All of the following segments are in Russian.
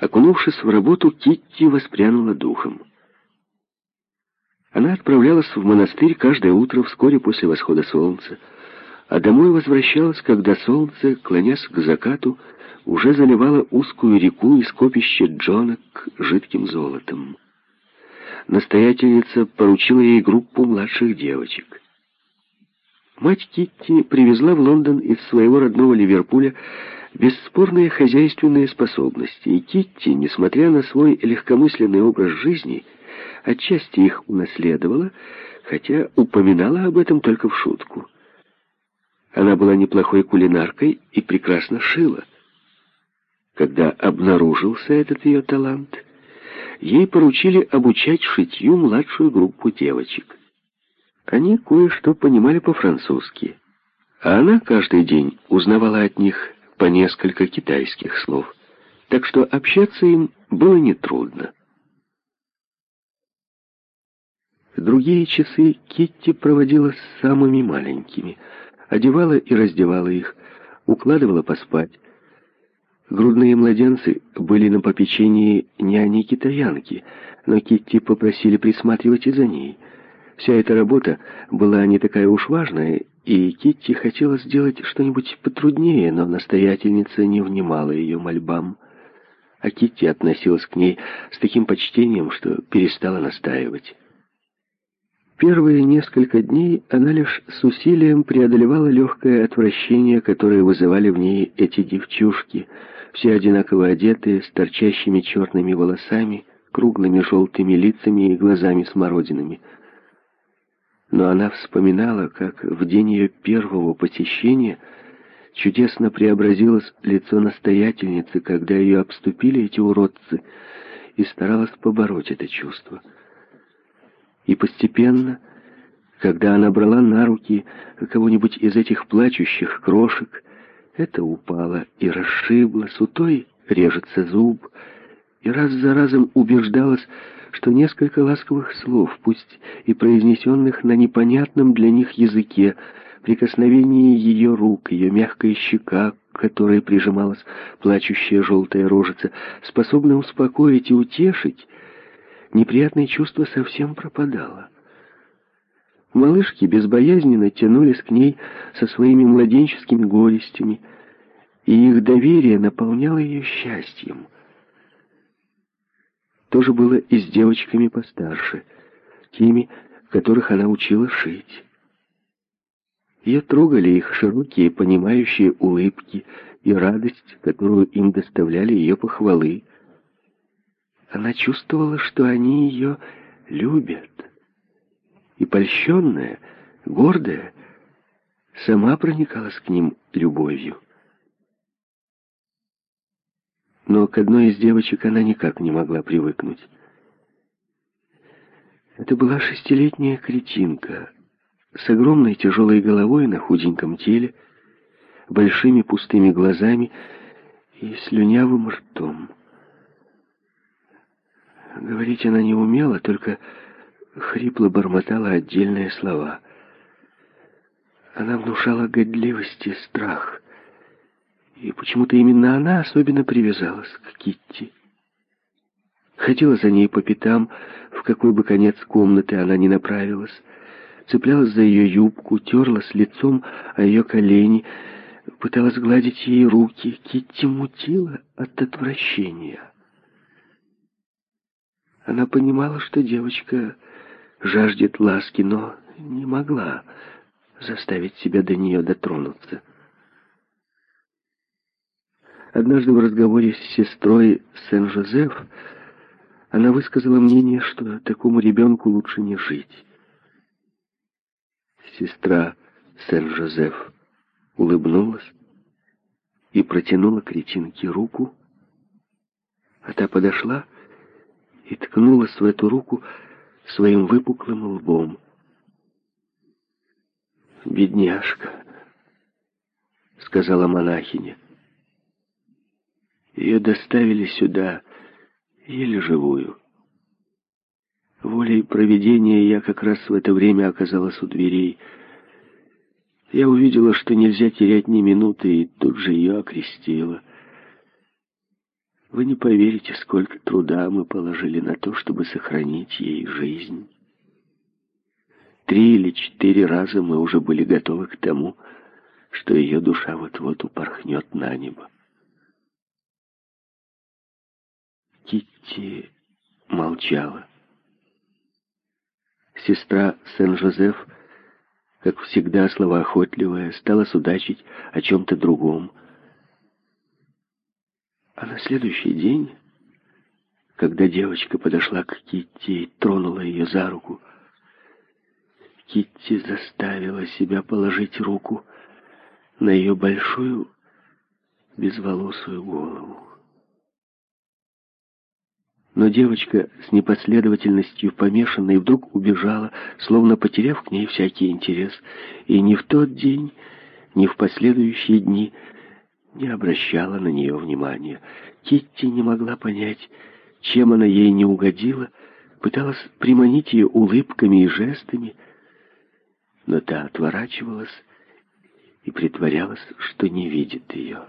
Окунувшись в работу, Китти воспрянула духом. Она отправлялась в монастырь каждое утро вскоре после восхода солнца, а домой возвращалась, когда солнце, клонясь к закату, уже заливало узкую реку и скопище джонок жидким золотом. Настоятельница поручила ей группу младших девочек. Мать Китти привезла в Лондон из своего родного Ливерпуля бесспорные хозяйственные способности, и Китти, несмотря на свой легкомысленный образ жизни, отчасти их унаследовала, хотя упоминала об этом только в шутку. Она была неплохой кулинаркой и прекрасно шила. Когда обнаружился этот ее талант, ей поручили обучать шитью младшую группу девочек. Они кое-что понимали по-французски, а она каждый день узнавала от них по несколько китайских слов, так что общаться им было нетрудно. Другие часы Китти проводила с самыми маленькими, одевала и раздевала их, укладывала поспать. Грудные младенцы были на попечении няни-китаянки, но Китти попросили присматривать и за ней — Вся эта работа была не такая уж важная, и Китти хотела сделать что-нибудь потруднее, но настоятельница не внимала ее мольбам. А Китти относилась к ней с таким почтением, что перестала настаивать. Первые несколько дней она лишь с усилием преодолевала легкое отвращение, которое вызывали в ней эти девчушки, все одинаково одетые, с торчащими черными волосами, круглыми желтыми лицами и глазами-смородинами — но она вспоминала, как в день ее первого посещения чудесно преобразилось лицо настоятельницы, когда ее обступили эти уродцы, и старалась побороть это чувство. И постепенно, когда она брала на руки кого-нибудь из этих плачущих крошек, это упало и расшиблось, у той режется зуб, и раз за разом убеждалась, что несколько ласковых слов, пусть и произнесенных на непонятном для них языке, прикосновение ее рук, ее мягкая щека, к которой прижималась плачущая желтая рожица, способны успокоить и утешить, неприятное чувство совсем пропадало. Малышки безбоязненно тянулись к ней со своими младенческими горестями, и их доверие наполняло ее счастьем — то же было и с девочками постарше, теми, которых она учила шить. Ее трогали их широкие, понимающие улыбки и радость, которую им доставляли ее похвалы. Она чувствовала, что они ее любят. И польщенная, гордая, сама проникалась к ним любовью но к одной из девочек она никак не могла привыкнуть. Это была шестилетняя кретинка с огромной тяжелой головой на худеньком теле, большими пустыми глазами и слюнявым ртом. Говорить она не умела, только хрипло бормотала отдельные слова. Она внушала годливость и страх — и почему-то именно она особенно привязалась к Китти. Ходила за ней по пятам, в какой бы конец комнаты она ни направилась, цеплялась за ее юбку, терлась лицом о ее колени, пыталась гладить ей руки. Китти мутила от отвращения. Она понимала, что девочка жаждет ласки, но не могла заставить себя до нее дотронуться. Однажды в разговоре с сестрой Сен-Жозеф она высказала мнение, что такому ребенку лучше не жить. Сестра Сен-Жозеф улыбнулась и протянула кретинке руку, а та подошла и ткнулась в эту руку своим выпуклым лбом. «Бедняжка», — сказала монахиня, — ее доставили сюда, еле живую. Волей проведения я как раз в это время оказалась у дверей. Я увидела, что нельзя терять ни минуты, и тут же ее окрестила. Вы не поверите, сколько труда мы положили на то, чтобы сохранить ей жизнь. Три или четыре раза мы уже были готовы к тому, что ее душа вот-вот упорхнет на небо. Китти молчала. Сестра Сен-Жозеф, как всегда словоохотливая, стала судачить о чем-то другом. А на следующий день, когда девочка подошла к Китти и тронула ее за руку, Китти заставила себя положить руку на ее большую безволосую голову. Но девочка с непоследовательностью помешанной вдруг убежала, словно потеряв к ней всякий интерес, и ни в тот день, ни в последующие дни не обращала на нее внимания. Китти не могла понять, чем она ей не угодила, пыталась приманить ее улыбками и жестами, но та отворачивалась и притворялась, что не видит ее.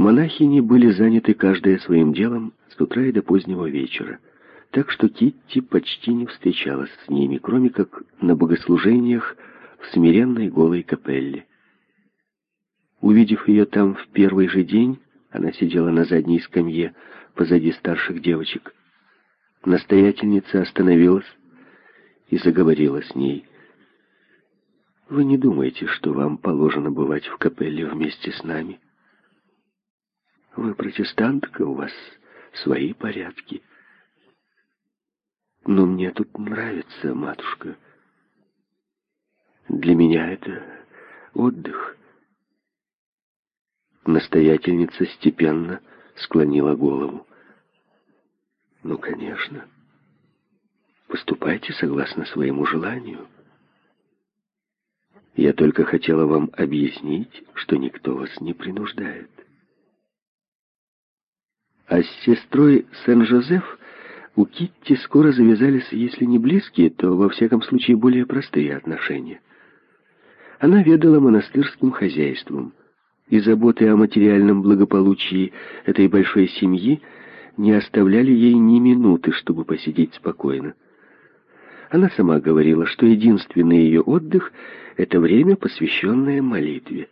Монахини были заняты каждая своим делом с утра и до позднего вечера, так что Китти почти не встречалась с ними, кроме как на богослужениях в смиренной голой капелле. Увидев ее там в первый же день, она сидела на задней скамье позади старших девочек. Настоятельница остановилась и заговорила с ней. «Вы не думаете, что вам положено бывать в капелле вместе с нами?» Вы протестантка, у вас свои порядки. Но мне тут нравится, матушка. Для меня это отдых. Настоятельница степенно склонила голову. Ну, конечно. Поступайте согласно своему желанию. Я только хотела вам объяснить, что никто вас не принуждает. А с сестрой Сен-Жозеф у Китти скоро завязались, если не близкие, то, во всяком случае, более простые отношения. Она ведала монастырским хозяйством, и заботы о материальном благополучии этой большой семьи не оставляли ей ни минуты, чтобы посидеть спокойно. Она сама говорила, что единственный ее отдых — это время, посвященное молитве.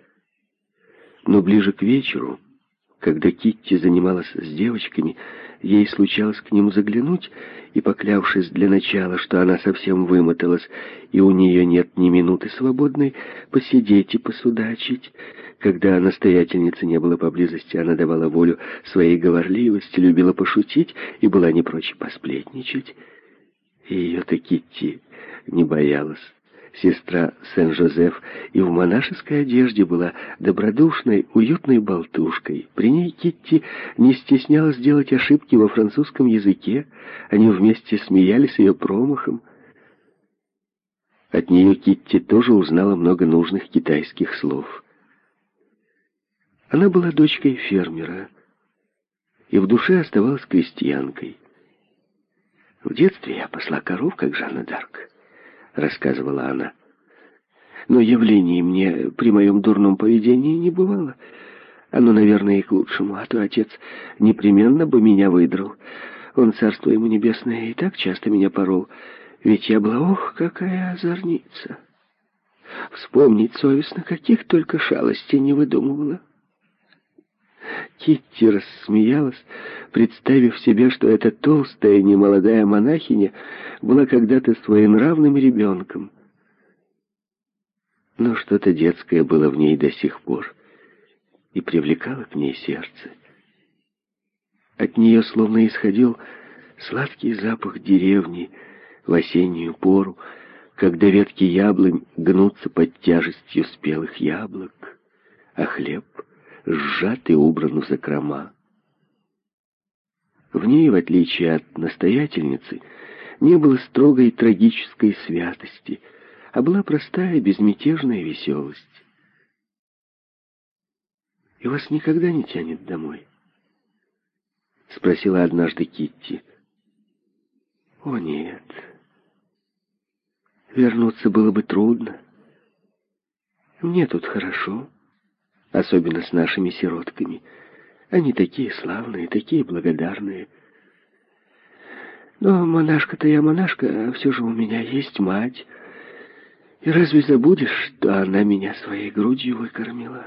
Но ближе к вечеру когда Китти занималась с девочками, ей случалось к ним заглянуть, и, поклявшись для начала, что она совсем вымоталась, и у нее нет ни минуты свободной, посидеть и посудачить. Когда настоятельницы не было поблизости, она давала волю своей говорливости, любила пошутить и была не прочь посплетничать. И ее-то Китти не боялась сестра Сен-Жозеф, и в монашеской одежде была добродушной, уютной болтушкой. При ней Китти не стеснялась делать ошибки во французском языке, они вместе смеялись ее промахом. От нее Китти тоже узнала много нужных китайских слов. Она была дочкой фермера и в душе оставалась крестьянкой. В детстве я посла коров, как Жанна Дарк рассказывала она. Но явлений мне при моем дурном поведении не бывало. Оно, наверное, и к лучшему, а то отец непременно бы меня выдрал. Он, царство ему небесное, и так часто меня порол. Ведь я была, ох, какая озорница. Вспомнить совестно, каких только шалостей не выдумывала. Китти рассмеялась, представив себе, что эта толстая немолодая монахиня была когда-то своенравным ребенком. Но что-то детское было в ней до сих пор и привлекало к ней сердце. От нее словно исходил сладкий запах деревни в осеннюю пору, когда ветки яблонь гнутся под тяжестью спелых яблок, а хлеб — сжат и убран в закрома. В ней, в отличие от настоятельницы, не было строгой трагической святости, а была простая, безмятежная веселость. «И вас никогда не тянет домой?» — спросила однажды Китти. «О, нет. Вернуться было бы трудно. Мне тут хорошо». Особенно с нашими сиротками. Они такие славные, такие благодарные. Но монашка-то я монашка, а все же у меня есть мать. И разве забудешь, что она меня своей грудью выкормила?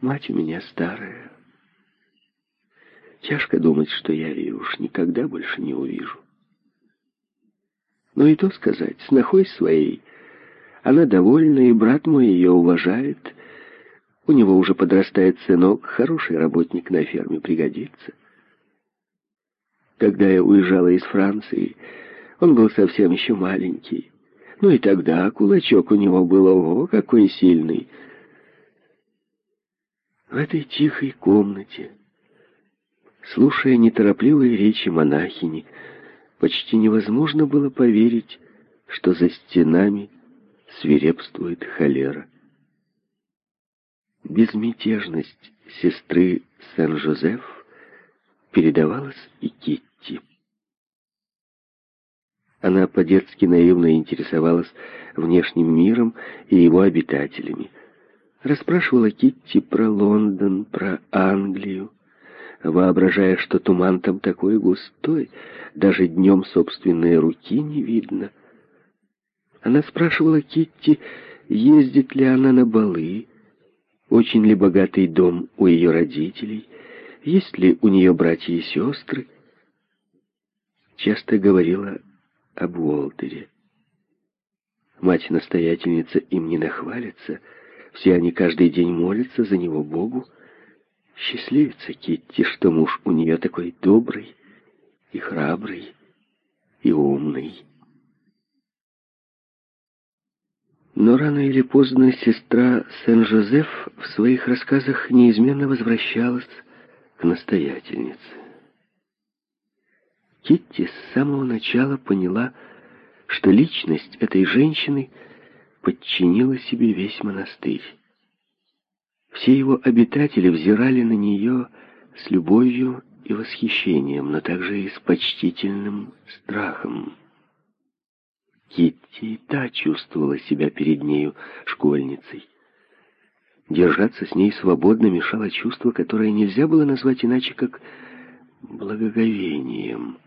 Мать у меня старая. Тяжко думать, что я ее уж никогда больше не увижу. Но и то сказать, с нахой своей она довольна, и брат мой ее уважает. У него уже подрастает сынок, хороший работник на ферме пригодится. Когда я уезжала из Франции, он был совсем еще маленький. Ну и тогда кулачок у него был, ого, какой сильный. В этой тихой комнате, слушая неторопливые речи монахини, почти невозможно было поверить, что за стенами свирепствует холера. Безмятежность сестры Сен-Жозеф передавалась и Китти. Она по-детски наивно интересовалась внешним миром и его обитателями. Расспрашивала Китти про Лондон, про Англию, воображая, что туман там такой густой, даже днем собственной руки не видно. Она спрашивала Китти, ездит ли она на балы, очень ли богатый дом у ее родителей, есть ли у нее братья и сестры. Часто говорила об Уолтере. Мать-настоятельница им не нахвалится, все они каждый день молятся за него Богу. Счастливица Китти, что муж у нее такой добрый и храбрый и умный. Но рано или поздно сестра Сен-Жозеф в своих рассказах неизменно возвращалась к настоятельнице. Китти с самого начала поняла, что личность этой женщины подчинила себе весь монастырь. Все его обитатели взирали на нее с любовью и восхищением, но также и с почтительным страхом. Китти и та чувствовала себя перед нею школьницей. Держаться с ней свободно мешало чувство, которое нельзя было назвать иначе, как благоговением.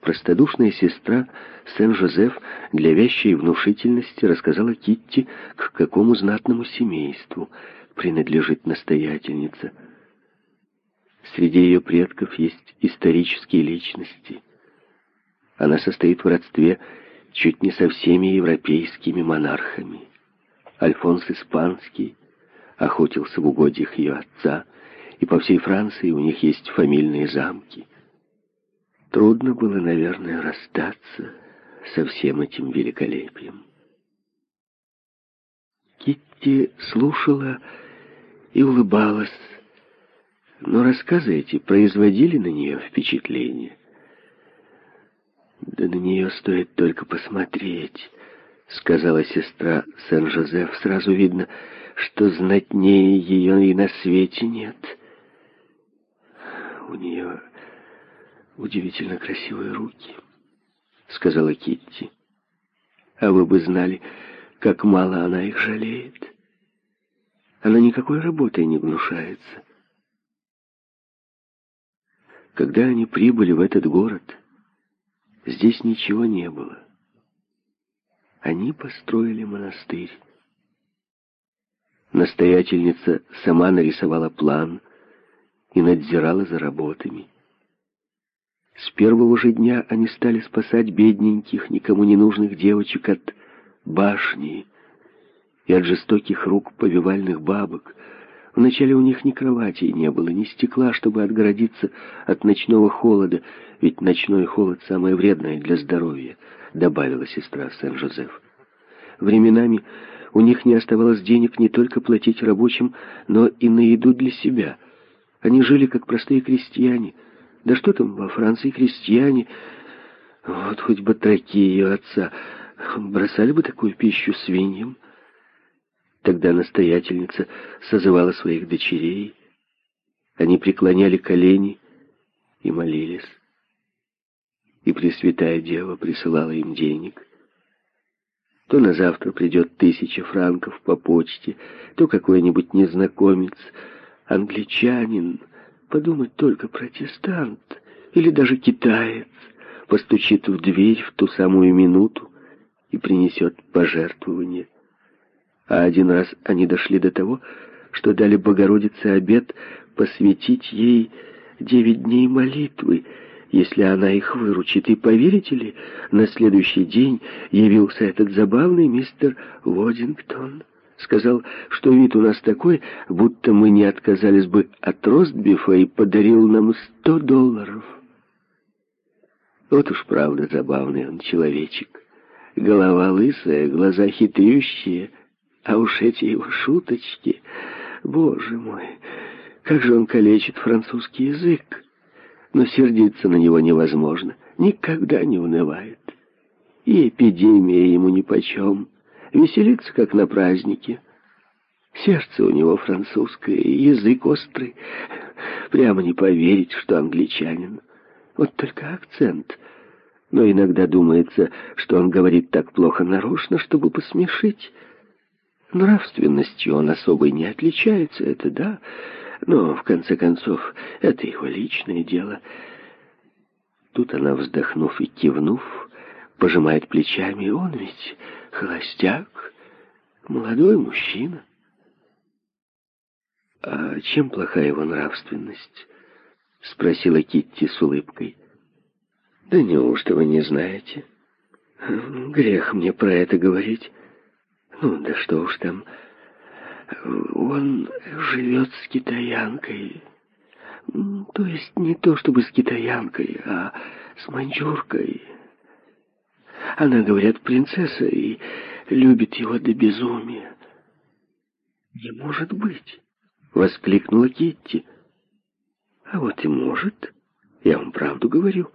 Простодушная сестра Сен-Жозеф для вящей внушительности рассказала Китти, к какому знатному семейству принадлежит настоятельница. Среди ее предков есть исторические личности – она состоит в родстве чуть не со всеми европейскими монархами. Альфонс Испанский охотился в угодьях ее отца, и по всей Франции у них есть фамильные замки. Трудно было, наверное, расстаться со всем этим великолепием. Китти слушала и улыбалась, но рассказы эти производили на нее впечатление. «Да на нее стоит только посмотреть», — сказала сестра Сен-Жозеф. «Сразу видно, что знатнее ее и на свете нет. У нее удивительно красивые руки», — сказала Китти. «А вы бы знали, как мало она их жалеет. Она никакой работой не гнушается». Когда они прибыли в этот город... Здесь ничего не было. Они построили монастырь. Настоятельница сама нарисовала план и надзирала за работами. С первого же дня они стали спасать бедненьких, никому не нужных девочек от башни и от жестоких рук повивальных бабок, Вначале у них ни кровати не было, ни стекла, чтобы отгородиться от ночного холода, ведь ночной холод самое вредное для здоровья, добавила сестра Сен-Жозеф. Временами у них не оставалось денег не только платить рабочим, но и на еду для себя. Они жили как простые крестьяне. Да что там во Франции крестьяне? Вот хоть батраки ее отца бросали бы такую пищу свиньям. Тогда настоятельница созывала своих дочерей. Они преклоняли колени и молились. И Пресвятая Дева присылала им денег. То на завтра придет тысяча франков по почте, то какой-нибудь незнакомец, англичанин, подумать только протестант или даже китаец, постучит в дверь в ту самую минуту и принесет пожертвование. А один раз они дошли до того, что дали Богородице обет посвятить ей девять дней молитвы, если она их выручит. И поверите ли, на следующий день явился этот забавный мистер Водингтон. Сказал, что вид у нас такой, будто мы не отказались бы от ростбифа и подарил нам сто долларов. Вот уж правда забавный он человечек. Голова лысая, глаза хитрющие, а уж эти его шуточки... Боже мой, как же он калечит французский язык! Но сердиться на него невозможно, никогда не унывает. И эпидемия ему нипочем, веселится, как на празднике. Сердце у него французское, язык острый. Прямо не поверить, что англичанин. Вот только акцент. Но иногда думается, что он говорит так плохо нарочно, чтобы посмешить. Нравственностью он особой не отличается, это да, но, в конце концов, это его личное дело. Тут она, вздохнув и кивнув, пожимает плечами. Он ведь холостяк, молодой мужчина. «А чем плоха его нравственность?» — спросила Китти с улыбкой. «Да неужто вы не знаете? Грех мне про это говорить». Ну, да что уж там. Он живет с китаянкой. То есть не то чтобы с китаянкой, а с маньчжуркой. Она, говорят, принцесса и любит его до безумия. «Не может быть!» — воскликнула Китти. «А вот и может. Я вам правду говорю.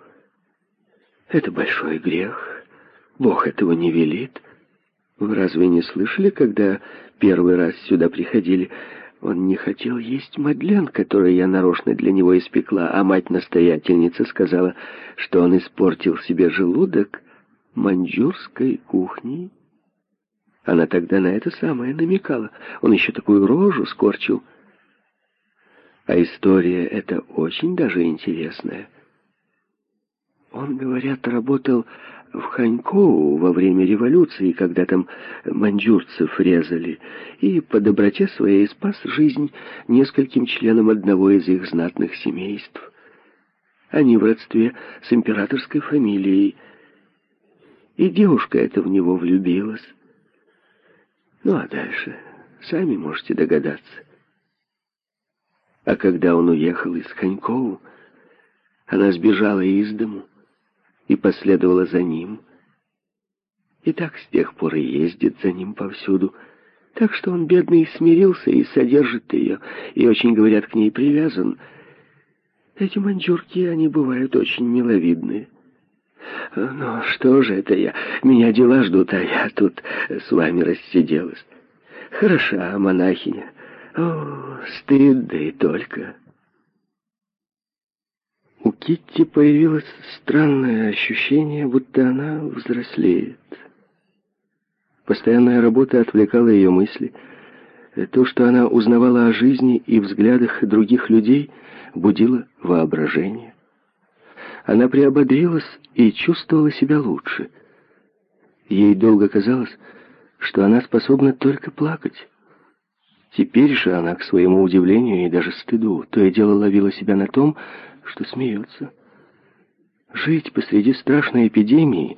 Это большой грех. Бог этого не велит. Вы разве не слышали, когда первый раз сюда приходили? Он не хотел есть мадлен, которую я нарочно для него испекла, а мать-настоятельница сказала, что он испортил себе желудок маньчжурской кухней. Она тогда на это самое намекала. Он еще такую рожу скорчил. А история эта очень даже интересная. Он, говорят, работал в Ханькоу во время революции, когда там маньчжурцев резали, и по доброте своей спас жизнь нескольким членам одного из их знатных семейств. Они в родстве с императорской фамилией. И девушка эта в него влюбилась. Ну а дальше сами можете догадаться. А когда он уехал из Ханькоу, она сбежала из дому и последовала за ним. И так с тех пор и ездит за ним повсюду. Так что он, бедный, смирился и содержит ее, и очень, говорят, к ней привязан. Эти маньчжурки, они бывают очень миловидные. Ну, что же это я? Меня дела ждут, а я тут с вами рассиделась. Хороша монахиня. О, стыд, да и только. У Китти появилось странное ощущение, будто она взрослеет. Постоянная работа отвлекала ее мысли. То, что она узнавала о жизни и взглядах других людей, будило воображение. Она приободрилась и чувствовала себя лучше. Ей долго казалось, что она способна только плакать. Теперь же она, к своему удивлению и даже стыду, то и дело ловила себя на том, что смеется. Жить посреди страшной эпидемии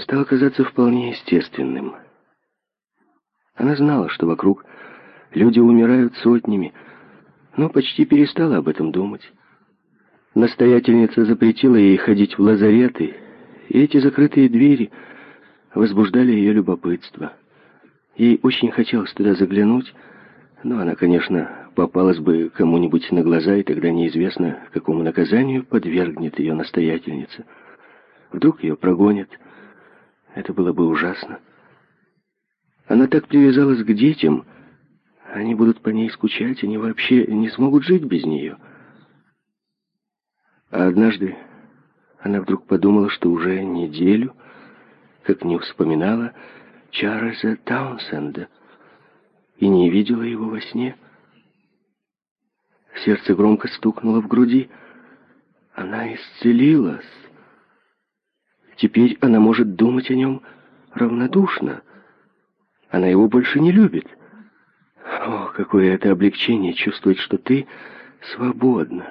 стало казаться вполне естественным. Она знала, что вокруг люди умирают сотнями, но почти перестала об этом думать. Настоятельница запретила ей ходить в лазареты, и эти закрытые двери возбуждали ее любопытство. Ей очень хотелось туда заглянуть, но она, конечно, попалась бы кому-нибудь на глаза, и тогда неизвестно, какому наказанию подвергнет ее настоятельница. Вдруг ее прогонят. Это было бы ужасно. Она так привязалась к детям, они будут по ней скучать, они вообще не смогут жить без нее. А однажды она вдруг подумала, что уже неделю как не вспоминала Чарльза Таунсенда и не видела его во сне. Сердце громко стукнуло в груди. Она исцелилась. Теперь она может думать о нем равнодушно. Она его больше не любит. О, какое это облегчение чувствовать, что ты свободна.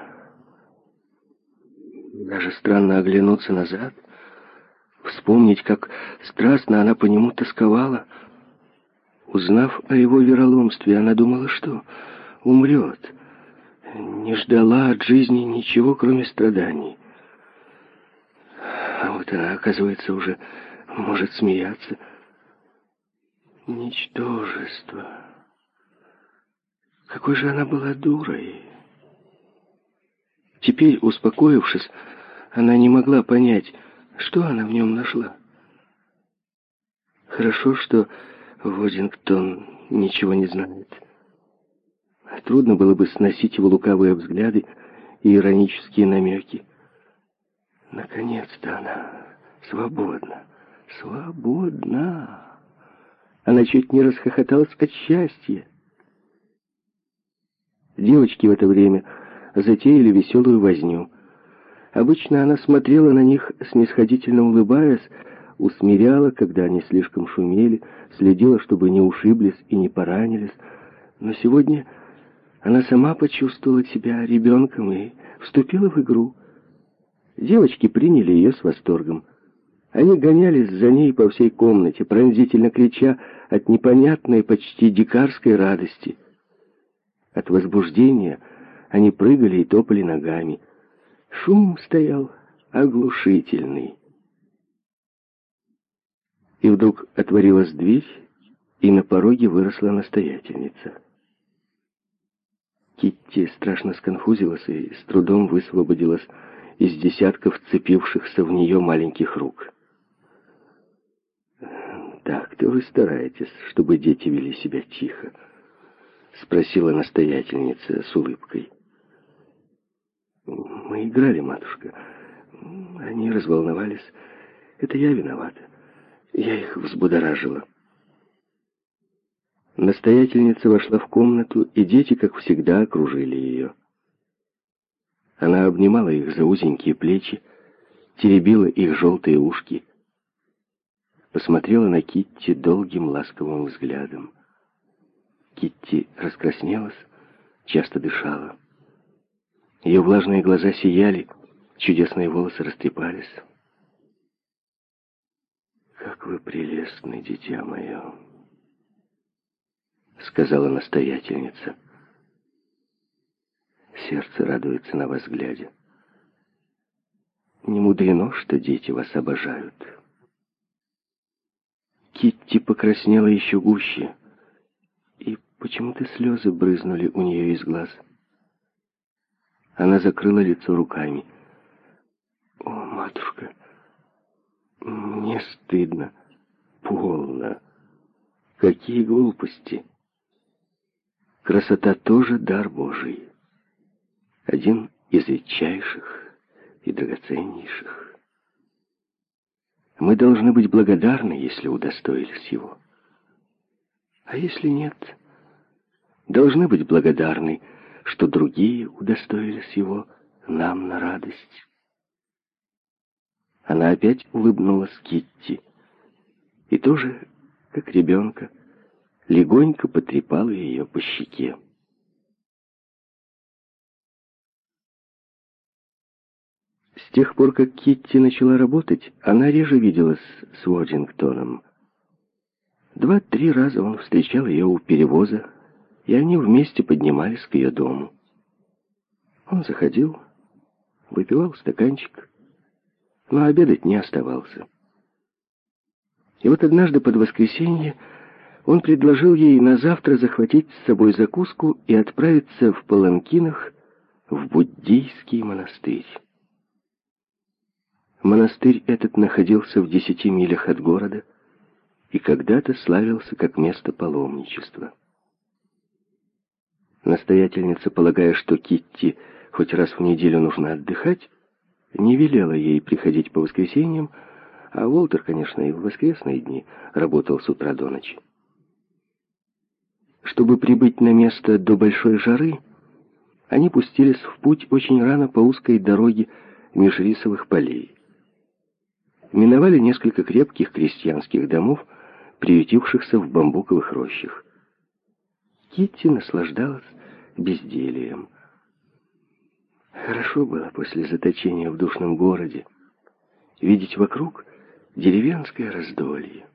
Даже странно оглянуться назад, вспомнить, как страстно она по нему тосковала. Узнав о его вероломстве, она думала, что умрет. Не ждала от жизни ничего, кроме страданий. А вот она, оказывается, уже может смеяться. Ничтожество. Какой же она была дурой. Теперь, успокоившись, она не могла понять, что она в нем нашла. Хорошо, что Водингтон ничего не знает. Трудно было бы сносить его лукавые взгляды и иронические намеки. Наконец-то она свободна, свободна. Она чуть не расхохоталась от счастья. Девочки в это время затеяли веселую возню. Обычно она смотрела на них, снисходительно улыбаясь, усмиряла, когда они слишком шумели, следила, чтобы не ушиблись и не поранились. Но сегодня она сама почувствовала себя ребенком и вступила в игру. Девочки приняли ее с восторгом. Они гонялись за ней по всей комнате, пронзительно крича от непонятной, почти дикарской радости. От возбуждения они прыгали и топали ногами. Шум стоял оглушительный. И вдруг отворилась дверь, и на пороге выросла настоятельница. Китти страшно сконфузилась и с трудом высвободилась из десятков цепившихся в нее маленьких рук. «Так-то вы стараетесь, чтобы дети вели себя тихо?» — спросила настоятельница с улыбкой. «Мы играли, матушка. Они разволновались. Это я виновата. Я их взбудоражила». Настоятельница вошла в комнату, и дети, как всегда, окружили ее. Она обнимала их за узенькие плечи, теребила их желтые ушки, посмотрела на Китти долгим ласковым взглядом. Китти раскраснелась, часто дышала. Ее влажные глаза сияли, чудесные волосы растрепались. «Как вы прелестны, дитя мое!» — сказала настоятельница. Сердце радуется на вас глядя. Не мудрено, что дети вас обожают. Китти покраснела еще гуще, и почему-то слезы брызнули у нее из глаз. Она закрыла лицо руками. «О, матушка, мне стыдно, полно. Какие глупости!» Красота тоже дар Божий. Один из редчайших и драгоценнейших. Мы должны быть благодарны, если удостоились его. А если нет, должны быть благодарны, что другие удостоились его нам на радость. Она опять улыбнулась Китти. И тоже, как ребенка, легонько потрепала ее по щеке. С тех пор, как Китти начала работать, она реже виделась с Уордингтоном. Два-три раза он встречал ее у перевоза, и они вместе поднимались к ее дому. Он заходил, выпивал стаканчик, но обедать не оставался. И вот однажды под воскресенье он предложил ей на завтра захватить с собой закуску и отправиться в паланкинах в буддийский монастырь. Монастырь этот находился в десяти милях от города и когда-то славился как место паломничества. Настоятельница, полагая, что Китти хоть раз в неделю нужно отдыхать, не велела ей приходить по воскресеньям, А Уолтер, конечно, и в воскресные дни работал с утра до ночи. Чтобы прибыть на место до большой жары, они пустились в путь очень рано по узкой дороге межрисовых полей. Миновали несколько крепких крестьянских домов, приютившихся в бамбуковых рощах. Китти наслаждалась бездельем. Хорошо было после заточения в душном городе видеть вокруг деревенское раздолье.